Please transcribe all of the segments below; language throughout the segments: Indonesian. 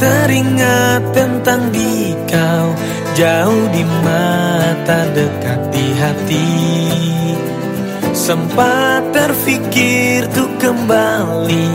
teringat tentang di kau Jauh di mata dekat di hati. Sempat terfikir tuh kembali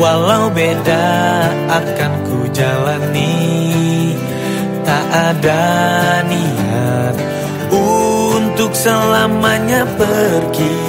Walau beda akan ku jalani Tak ada niat untuk selamanya pergi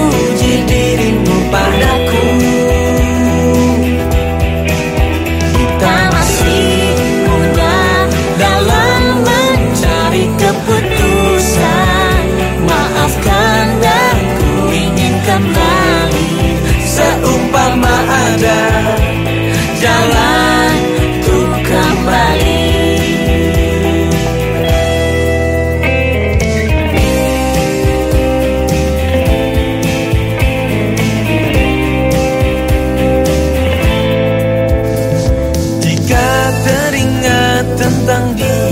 también.